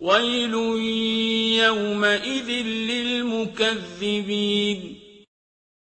ويل يومئذ للمكذبين